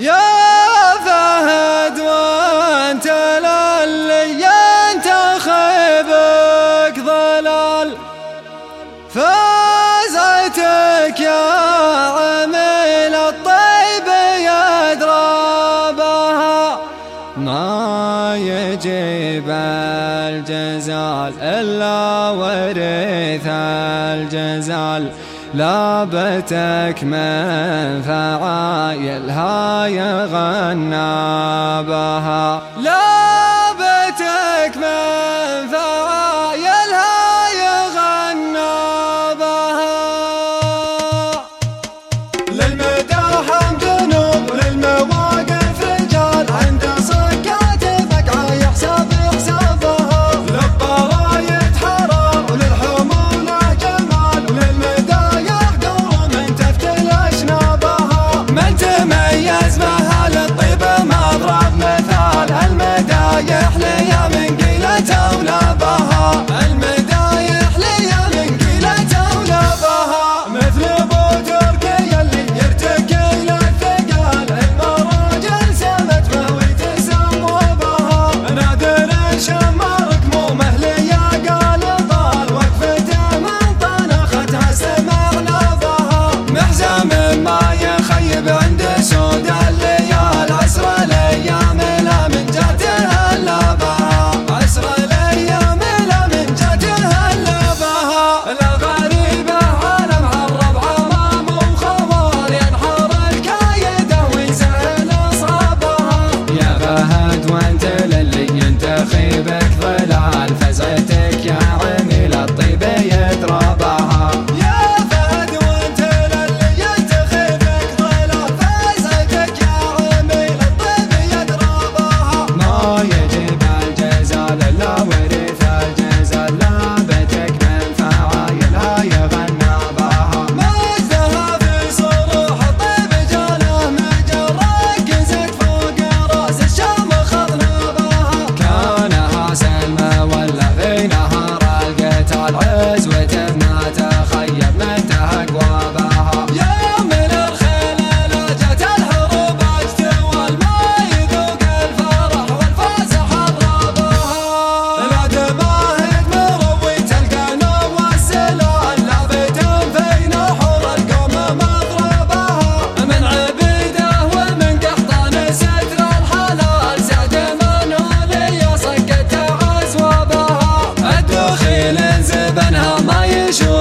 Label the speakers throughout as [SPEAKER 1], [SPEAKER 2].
[SPEAKER 1] يا فهد وأنت للي أنت خيبك ضلال. فازتك يا عميل الطيب يدربها. ما يجيب الجزال إلا ورث الجزال. لابتك من ثرى يلها يغنى بها.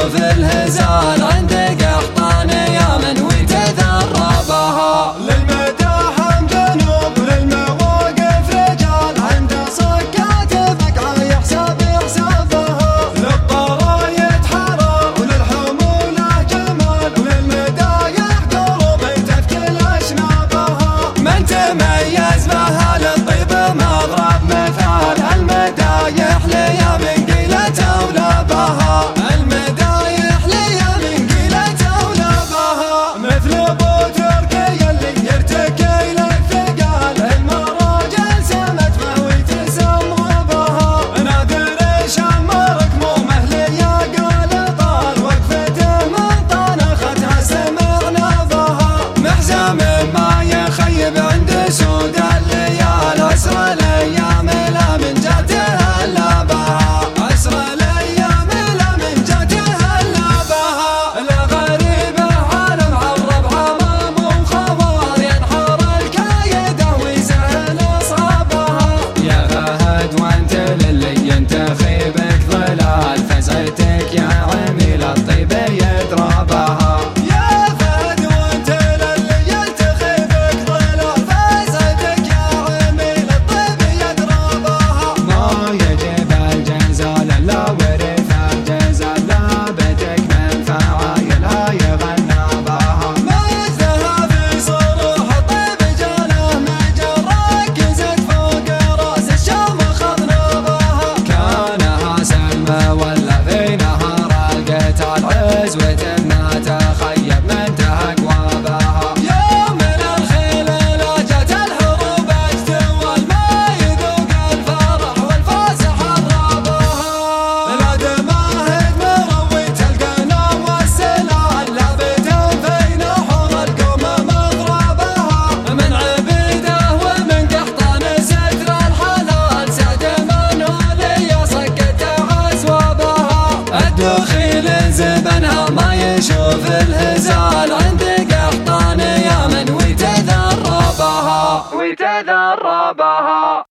[SPEAKER 2] في الهزيمة.
[SPEAKER 1] وخيل زبنها ما يشوف الهزال. عند قحطان يا من ويتذربها. ويتذربها.